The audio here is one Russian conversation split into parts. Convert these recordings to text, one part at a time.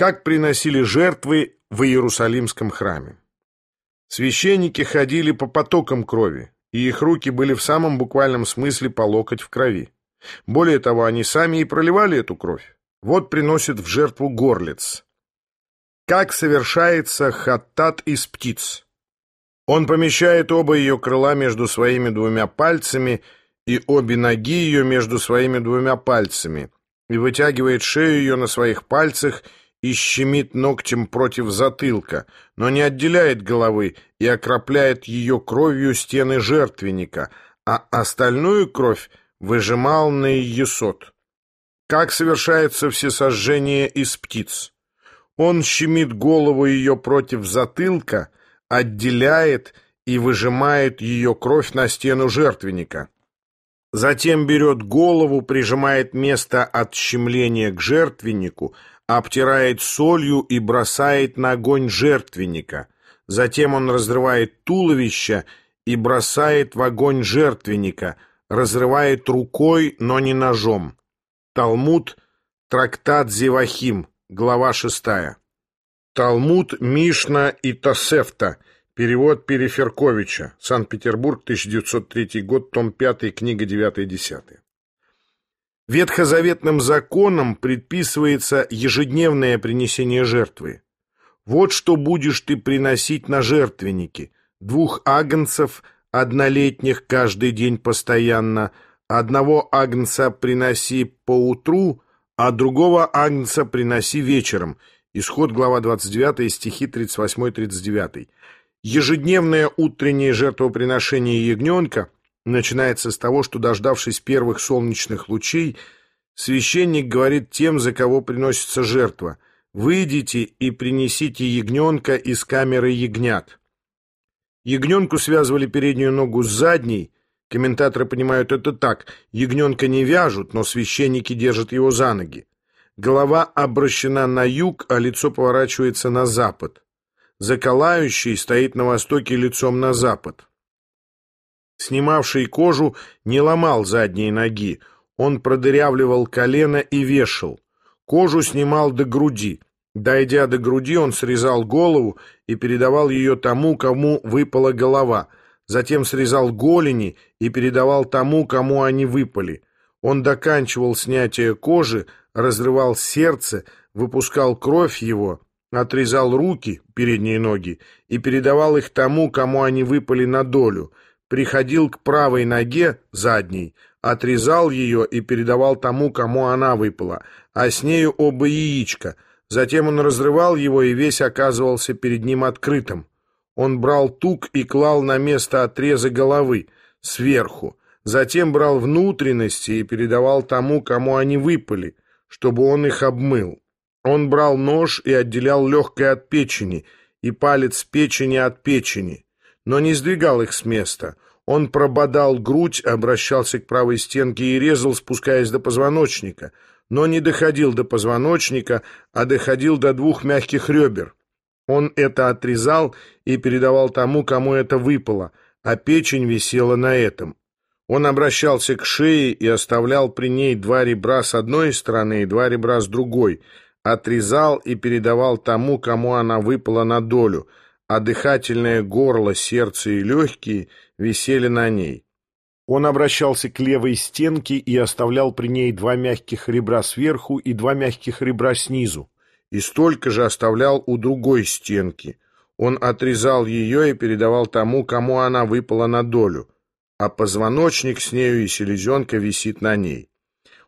Как приносили жертвы в Иерусалимском храме. Священники ходили по потокам крови, и их руки были в самом буквальном смысле по локоть в крови. Более того, они сами и проливали эту кровь. Вот приносит в жертву горлиц. Как совершается хаттат из птиц? Он помещает оба ее крыла между своими двумя пальцами и обе ноги ее между своими двумя пальцами и вытягивает шею ее на своих пальцах и щемит ногтем против затылка, но не отделяет головы и окропляет ее кровью стены жертвенника, а остальную кровь выжимал на есот. Как совершается всесожжение из птиц? Он щемит голову ее против затылка, отделяет и выжимает ее кровь на стену жертвенника. Затем берет голову, прижимает место от щемления к жертвеннику, обтирает солью и бросает на огонь жертвенника. Затем он разрывает туловище и бросает в огонь жертвенника, разрывает рукой, но не ножом. Талмуд, трактат Зевахим, глава 6. Талмуд, Мишна и Тосефта, перевод Переферковича, Санкт-Петербург, 1903 год, том 5, книга 9-10. Ветхозаветным законом предписывается ежедневное принесение жертвы. Вот что будешь ты приносить на жертвенники. Двух агнцев, однолетних, каждый день постоянно. Одного агнца приноси по утру, а другого агнца приноси вечером. Исход, глава 29, стихи 38-39. Ежедневное утреннее жертвоприношение ягненка – начинается с того, что, дождавшись первых солнечных лучей, священник говорит тем, за кого приносится жертва, «Выйдите и принесите ягненка из камеры ягнят». Ягненку связывали переднюю ногу с задней, комментаторы понимают это так, ягненка не вяжут, но священники держат его за ноги. Голова обращена на юг, а лицо поворачивается на запад. Заколающий стоит на востоке лицом на запад. Снимавший кожу не ломал задние ноги, он продырявливал колено и вешал. Кожу снимал до груди. Дойдя до груди, он срезал голову и передавал ее тому, кому выпала голова. Затем срезал голени и передавал тому, кому они выпали. Он доканчивал снятие кожи, разрывал сердце, выпускал кровь его, отрезал руки, передние ноги, и передавал их тому, кому они выпали на долю — приходил к правой ноге, задней, отрезал ее и передавал тому, кому она выпала, а с нею оба яичка. Затем он разрывал его, и весь оказывался перед ним открытым. Он брал тук и клал на место отреза головы, сверху. Затем брал внутренности и передавал тому, кому они выпали, чтобы он их обмыл. Он брал нож и отделял легкое от печени, и палец печени от печени но не сдвигал их с места. Он прободал грудь, обращался к правой стенке и резал, спускаясь до позвоночника, но не доходил до позвоночника, а доходил до двух мягких ребер. Он это отрезал и передавал тому, кому это выпало, а печень висела на этом. Он обращался к шее и оставлял при ней два ребра с одной стороны и два ребра с другой, отрезал и передавал тому, кому она выпала на долю — а дыхательное горло, сердце и легкие висели на ней. Он обращался к левой стенке и оставлял при ней два мягких ребра сверху и два мягких ребра снизу, и столько же оставлял у другой стенки. Он отрезал ее и передавал тому, кому она выпала на долю, а позвоночник с нею и селезенка висит на ней.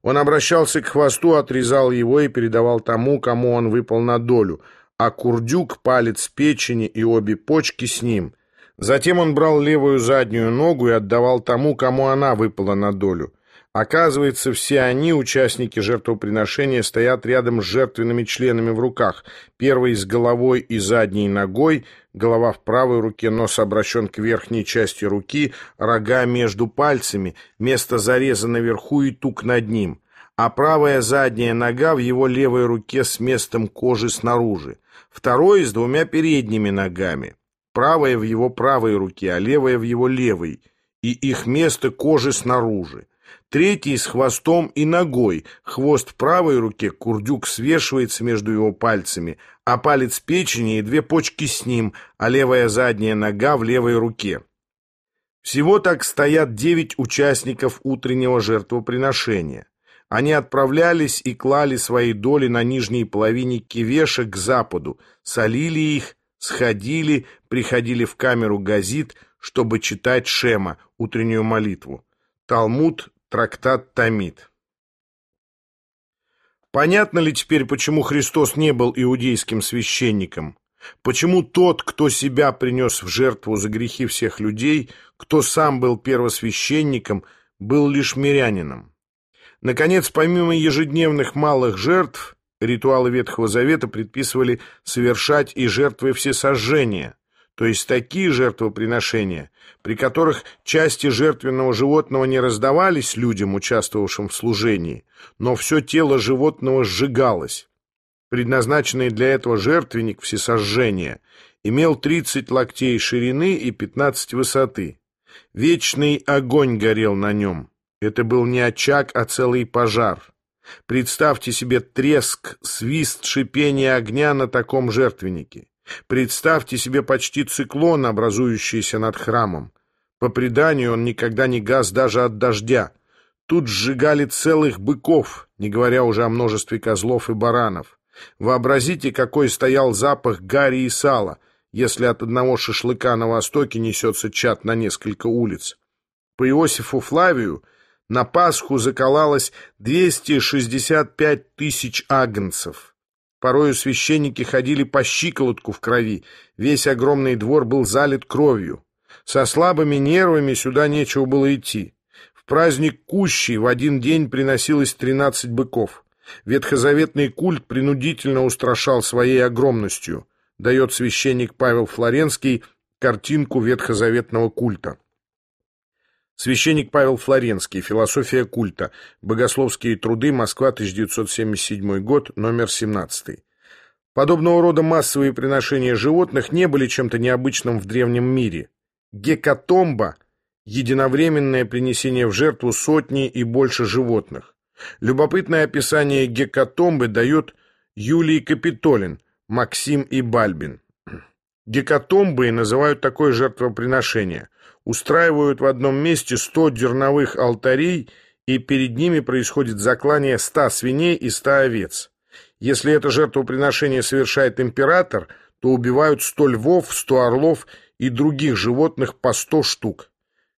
Он обращался к хвосту, отрезал его и передавал тому, кому он выпал на долю — а курдюк, палец печени и обе почки с ним. Затем он брал левую заднюю ногу и отдавал тому, кому она выпала на долю. Оказывается, все они, участники жертвоприношения, стоят рядом с жертвенными членами в руках. Первый с головой и задней ногой, голова в правой руке, нос обращен к верхней части руки, рога между пальцами, место зареза наверху и тук над ним, а правая задняя нога в его левой руке с местом кожи снаружи второй с двумя передними ногами, правая в его правой руке, а левая в его левой, и их место кожи снаружи. Третий с хвостом и ногой. Хвост в правой руке, курдюк свешивается между его пальцами, а палец печени и две почки с ним, а левая задняя нога в левой руке. Всего так стоят девять участников утреннего жертвоприношения. Они отправлялись и клали свои доли на нижней половине кивеша к западу, солили их, сходили, приходили в камеру газит, чтобы читать Шема, утреннюю молитву. Талмуд Трактат Томит. Понятно ли теперь, почему Христос не был иудейским священником? Почему тот, кто себя принес в жертву за грехи всех людей, кто сам был первосвященником, был лишь мирянином? Наконец, помимо ежедневных малых жертв, ритуалы Ветхого Завета предписывали совершать и жертвы всесожжения, то есть такие жертвоприношения, при которых части жертвенного животного не раздавались людям, участвовавшим в служении, но все тело животного сжигалось. Предназначенный для этого жертвенник всесожжения имел 30 локтей ширины и 15 высоты. Вечный огонь горел на нем. Это был не очаг, а целый пожар. Представьте себе треск, свист, шипение огня на таком жертвеннике. Представьте себе почти циклон, образующийся над храмом. По преданию, он никогда не гас даже от дождя. Тут сжигали целых быков, не говоря уже о множестве козлов и баранов. Вообразите, какой стоял запах гари и сала, если от одного шашлыка на востоке несется чат на несколько улиц. По Иосифу Флавию на Пасху заколалось 265 тысяч агнцев. Порою священники ходили по щиколотку в крови, весь огромный двор был залит кровью. Со слабыми нервами сюда нечего было идти. В праздник Кущий в один день приносилось тринадцать быков. Ветхозаветный культ принудительно устрашал своей огромностью, дает священник Павел Флоренский картинку ветхозаветного культа. Священник Павел Флоренский. Философия культа. Богословские труды. Москва, 1977 год. Номер 17. Подобного рода массовые приношения животных не были чем-то необычным в древнем мире. Гекатомба – единовременное принесение в жертву сотни и больше животных. Любопытное описание гекатомбы дает Юлий Капитолин, Максим и Бальбин. Гекатомбой называют такое жертвоприношение – устраивают в одном месте сто дерновых алтарей, и перед ними происходит заклание ста свиней и ста овец. Если это жертвоприношение совершает император, то убивают сто львов, сто орлов и других животных по сто штук.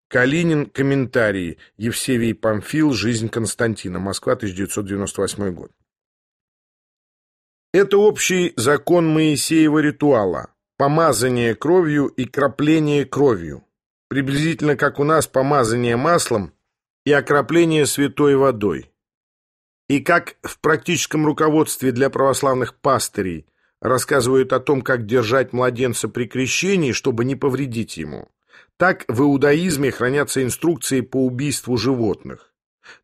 Калинин. Комментарии. Евсевий Памфил. Жизнь Константина. Москва, 1998 год. Это общий закон Моисеева ритуала. Помазание кровью и крапление кровью приблизительно как у нас помазание маслом и окропление святой водой. И как в практическом руководстве для православных пастырей рассказывают о том, как держать младенца при крещении, чтобы не повредить ему, так в иудаизме хранятся инструкции по убийству животных.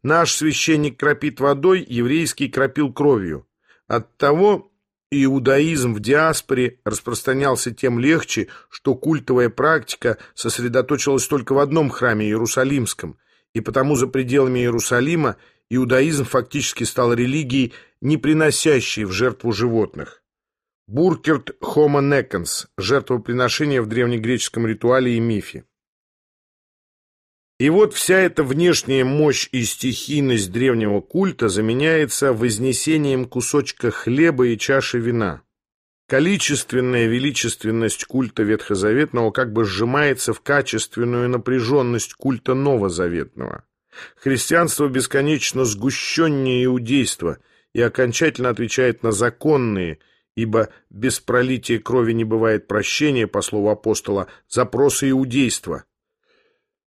Наш священник кропит водой, еврейский кропил кровью. Оттого Иудаизм в диаспоре распространялся тем легче, что культовая практика сосредоточилась только в одном храме Иерусалимском, и потому за пределами Иерусалима иудаизм фактически стал религией, не приносящей в жертву животных. Буркерт Homo necans – жертвоприношение в древнегреческом ритуале и мифе. И вот вся эта внешняя мощь и стихийность древнего культа заменяется вознесением кусочка хлеба и чаши вина. Количественная величественность культа ветхозаветного как бы сжимается в качественную напряженность культа новозаветного. Христианство бесконечно сгущеннее иудейства и окончательно отвечает на законные, ибо без пролития крови не бывает прощения, по слову апостола, запросы иудейства –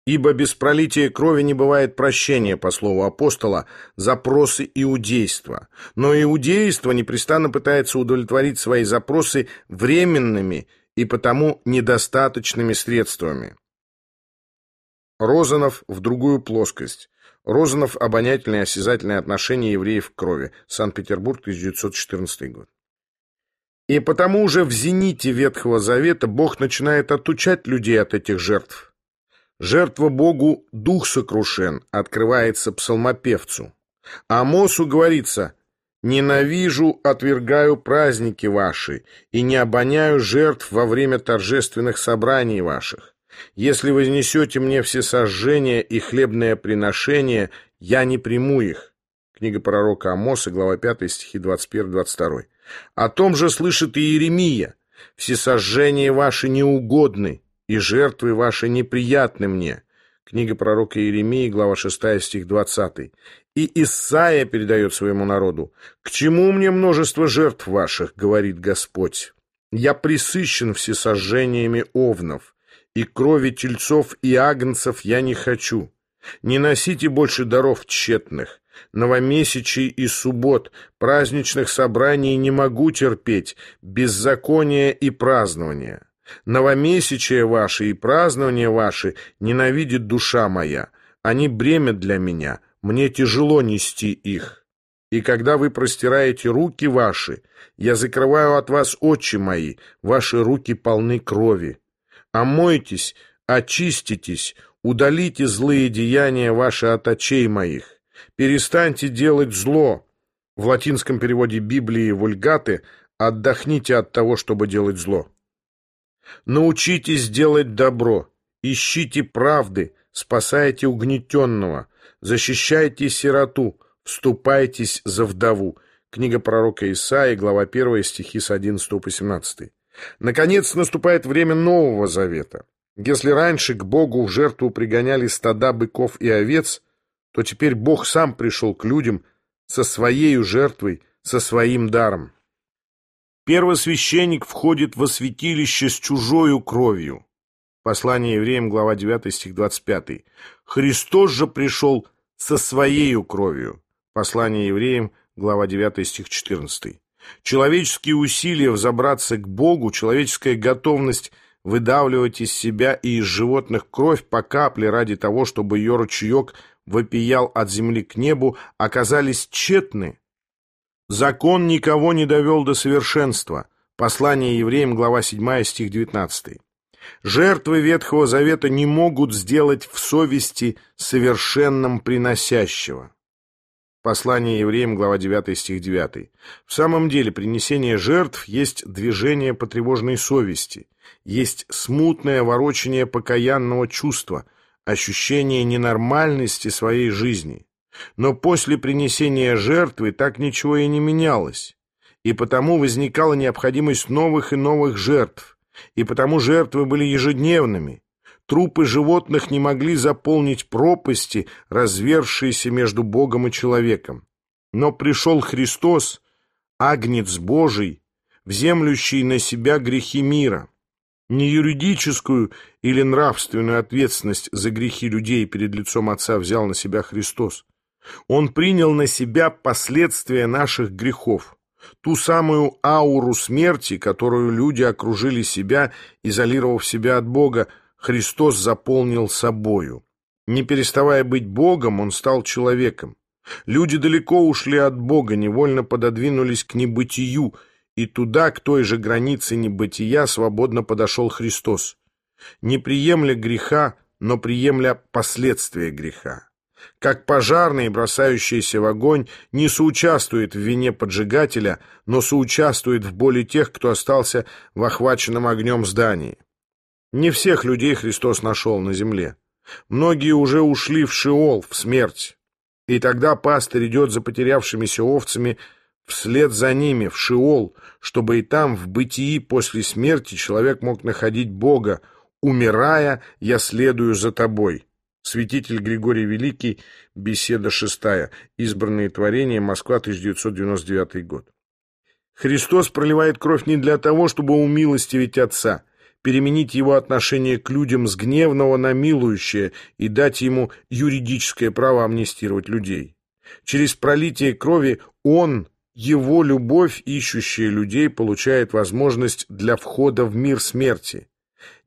Ибо без пролития крови не бывает прощения, по слову апостола, запросы иудейства. Но иудейство непрестанно пытается удовлетворить свои запросы временными и потому недостаточными средствами. Розанов в другую плоскость. Розанов обонятельное и осязательное отношение евреев к крови. Санкт-Петербург, 1914 год. И потому уже в зените Ветхого Завета Бог начинает отучать людей от этих жертв. Жертва Богу дух сокрушен, открывается псалмопевцу. Амосу говорится «Ненавижу, отвергаю праздники ваши и не обоняю жертв во время торжественных собраний ваших. Если вознесете мне все сожжения и хлебное приношение, я не приму их». Книга пророка Амоса, глава 5, стихи 21-22. О том же слышит и Иеремия. «Все сожжения ваши неугодны, и жертвы ваши неприятны мне». Книга пророка Иеремии, глава 6, стих 20. И Исаия передает своему народу. «К чему мне множество жертв ваших, — говорит Господь? Я присыщен всесожжениями овнов, и крови тельцов и агнцев я не хочу. Не носите больше даров тщетных, новомесячий и суббот, праздничных собраний не могу терпеть, беззакония и празднования. Новомесячие ваши и празднования ваши ненавидит душа моя, они бремя для меня, мне тяжело нести их. И когда вы простираете руки ваши, я закрываю от вас очи мои, ваши руки полны крови. Омойтесь, очиститесь, удалите злые деяния ваши от очей моих. Перестаньте делать зло. В латинском переводе Библии «Вульгаты» «отдохните от того, чтобы делать зло». Научитесь делать добро, ищите правды, спасайте угнетенного, защищайте сироту, вступайтесь за вдову. Книга пророка Исаии, глава 1, стихи с 11 по 17. Наконец наступает время Нового Завета. Если раньше к Богу в жертву пригоняли стада быков и овец, то теперь Бог сам пришел к людям со своей жертвой, со своим даром. Первосвященник входит во святилище с чужою кровью. Послание евреям, глава 9, стих 25. Христос же пришел со своей кровью. Послание евреям, глава 9, стих 14. Человеческие усилия взобраться к Богу, человеческая готовность выдавливать из себя и из животных кровь по капле ради того, чтобы ее ручеек вопиял от земли к небу, оказались тщетны. Закон никого не довел до совершенства. Послание евреям, глава 7, стих 19. Жертвы Ветхого Завета не могут сделать в совести совершенным приносящего. Послание евреям, глава 9, стих 9. В самом деле, принесение жертв есть движение потревоженной совести, есть смутное ворочение покаянного чувства, ощущение ненормальности своей жизни. Но после принесения жертвы так ничего и не менялось, и потому возникала необходимость новых и новых жертв, и потому жертвы были ежедневными. Трупы животных не могли заполнить пропасти, развершиеся между Богом и человеком. Но пришел Христос, Агнец Божий, вземлющий на себя грехи мира. Не юридическую или нравственную ответственность за грехи людей перед лицом Отца взял на себя Христос. Он принял на себя последствия наших грехов, ту самую ауру смерти, которую люди окружили себя, изолировав себя от Бога, Христос заполнил собою. Не переставая быть Богом, Он стал человеком. Люди далеко ушли от Бога, невольно пододвинулись к небытию, и туда, к той же границе небытия, свободно подошел Христос, не приемля греха, но приемля последствия греха. Как пожарный, бросающийся в огонь, не соучаствует в вине поджигателя, но соучаствует в боли тех, кто остался в охваченном огнем здании. Не всех людей Христос нашел на земле. Многие уже ушли в Шиол, в смерть. И тогда пастырь идет за потерявшимися овцами вслед за ними в Шиол, чтобы и там, в бытии после смерти, человек мог находить Бога. «Умирая, я следую за тобой». Святитель Григорий Великий, беседа шестая, избранные творения, Москва, 1999 год. Христос проливает кровь не для того, чтобы умилостивить Отца, переменить его отношение к людям с гневного на милующее и дать ему юридическое право амнистировать людей. Через пролитие крови Он его любовь, ищущая людей, получает возможность для входа в мир смерти.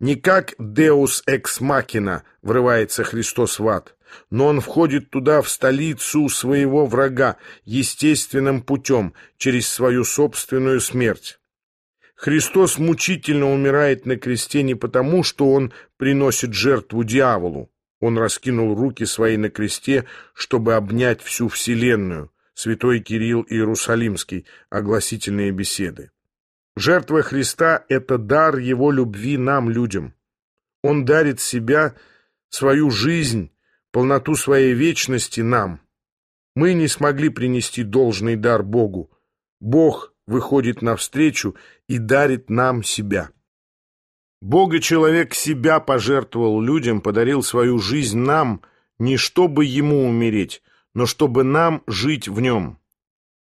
Не как «Деус экс махина» врывается Христос в ад, но он входит туда, в столицу своего врага, естественным путем, через свою собственную смерть. Христос мучительно умирает на кресте не потому, что Он приносит жертву дьяволу. Он раскинул руки свои на кресте, чтобы обнять всю вселенную. Святой Кирилл Иерусалимский. Огласительные беседы. Жертва Христа — это дар Его любви нам, людям. Он дарит себя, свою жизнь, полноту своей вечности нам. Мы не смогли принести должный дар Богу. Бог выходит навстречу и дарит нам себя. Бога человек себя пожертвовал людям, подарил свою жизнь нам, не чтобы ему умереть, но чтобы нам жить в нем.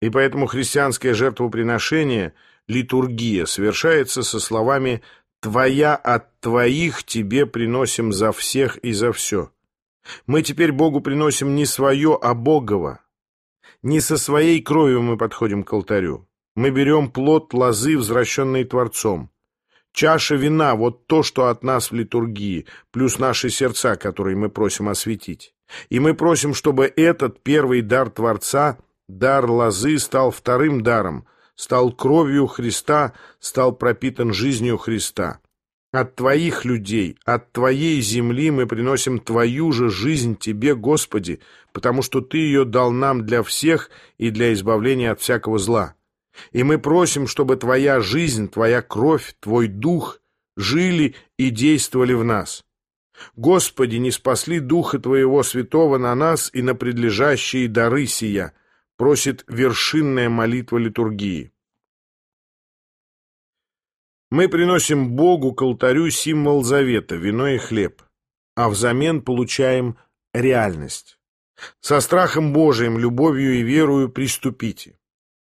И поэтому христианское жертвоприношение, литургия, совершается со словами «Твоя от твоих тебе приносим за всех и за все». Мы теперь Богу приносим не свое, а Богово. Не со своей кровью мы подходим к алтарю. Мы берем плод лозы, возвращенный Творцом. Чаша вина — вот то, что от нас в литургии, плюс наши сердца, которые мы просим осветить. И мы просим, чтобы этот первый дар Творца, дар лозы, стал вторым даром, стал кровью Христа, стал пропитан жизнью Христа. От Твоих людей, от Твоей земли мы приносим Твою же жизнь Тебе, Господи, потому что Ты ее дал нам для всех и для избавления от всякого зла. И мы просим, чтобы Твоя жизнь, Твоя кровь, Твой дух жили и действовали в нас. Господи, не спасли Духа Твоего Святого на нас и на предлежащие дары сия, просит вершинная молитва литургии. Мы приносим Богу к алтарю символ завета, вино и хлеб, а взамен получаем реальность. Со страхом Божиим, любовью и верою приступите.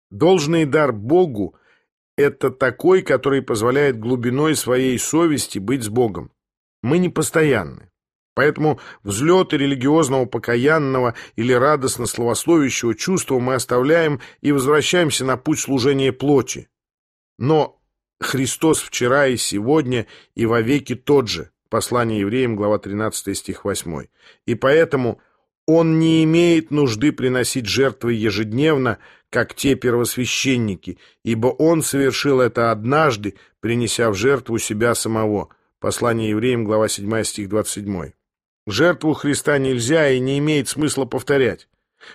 Должный дар Богу – это такой, который позволяет глубиной своей совести быть с Богом. Мы не постоянны. Поэтому взлеты религиозного покаянного или радостно словословящего чувства мы оставляем и возвращаемся на путь служения плоти. Но Христос вчера и сегодня и вовеки тот же. Послание евреям, глава 13, стих 8. И поэтому он не имеет нужды приносить жертвы ежедневно, как те первосвященники, ибо он совершил это однажды, принеся в жертву себя самого. Послание евреям, глава 7, стих 27. Жертву Христа нельзя и не имеет смысла повторять.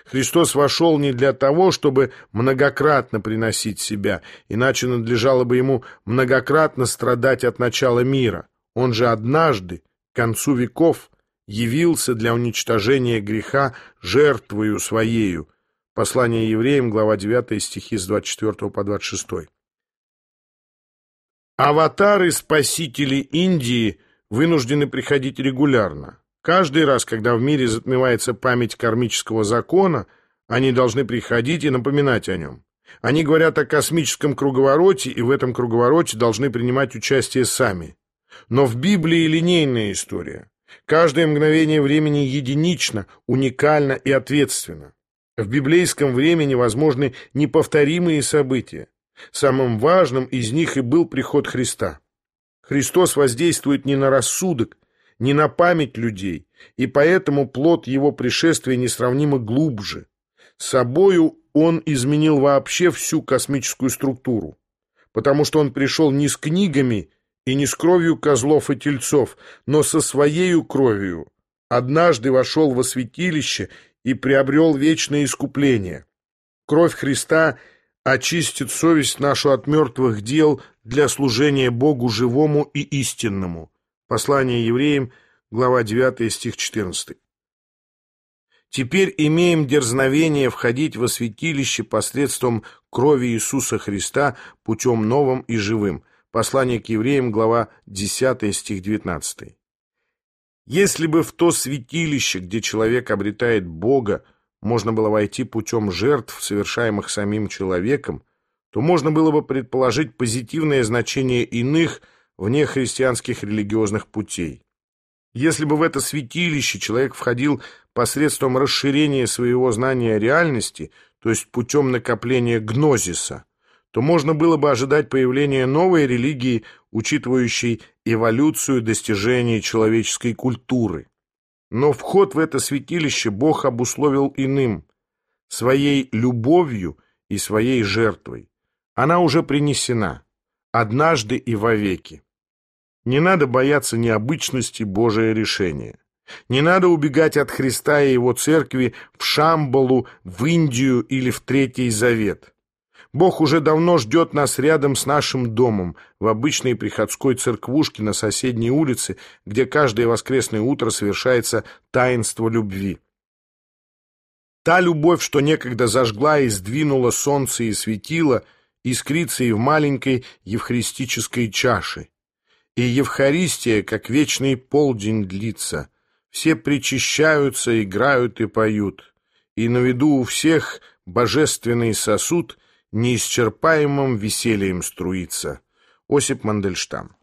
Христос вошел не для того, чтобы многократно приносить себя, иначе надлежало бы ему многократно страдать от начала мира. Он же однажды, к концу веков, явился для уничтожения греха жертвою своею. Послание евреям, глава 9, стихи с 24 по 26. Аватары спасители Индии вынуждены приходить регулярно. Каждый раз, когда в мире затмевается память кармического закона, они должны приходить и напоминать о нем. Они говорят о космическом круговороте, и в этом круговороте должны принимать участие сами. Но в Библии линейная история. Каждое мгновение времени единично, уникально и ответственно. В библейском времени возможны неповторимые события. Самым важным из них и был приход Христа. Христос воздействует не на рассудок, не на память людей, и поэтому плод его пришествия несравнимо глубже. Собою он изменил вообще всю космическую структуру, потому что он пришел не с книгами и не с кровью козлов и тельцов, но со своею кровью. Однажды вошел во святилище и приобрел вечное искупление. Кровь Христа очистит совесть нашу от мертвых дел для служения Богу живому и истинному. Послание евреям, глава 9, стих 14. Теперь имеем дерзновение входить во святилище посредством крови Иисуса Христа путем новым и живым. Послание к евреям, глава 10, стих 19. Если бы в то святилище, где человек обретает Бога, можно было войти путем жертв, совершаемых самим человеком, то можно было бы предположить позитивное значение иных – вне христианских религиозных путей. Если бы в это святилище человек входил посредством расширения своего знания реальности, то есть путем накопления гнозиса, то можно было бы ожидать появления новой религии, учитывающей эволюцию достижений человеческой культуры. Но вход в это святилище Бог обусловил иным – своей любовью и своей жертвой. Она уже принесена. однажды и вовеки. Не надо бояться необычности Божия решения. Не надо убегать от Христа и Его церкви в Шамбалу, в Индию или в Третий Завет. Бог уже давно ждет нас рядом с нашим домом, в обычной приходской церквушке на соседней улице, где каждое воскресное утро совершается таинство любви. Та любовь, что некогда зажгла и сдвинула солнце и светило, искрится и в маленькой евхаристической чаше. И Евхаристия, как вечный полдень, длится. Все причащаются, играют и поют. И на виду у всех божественный сосуд — неисчерпаемым весельем струится. Осип Мандельштам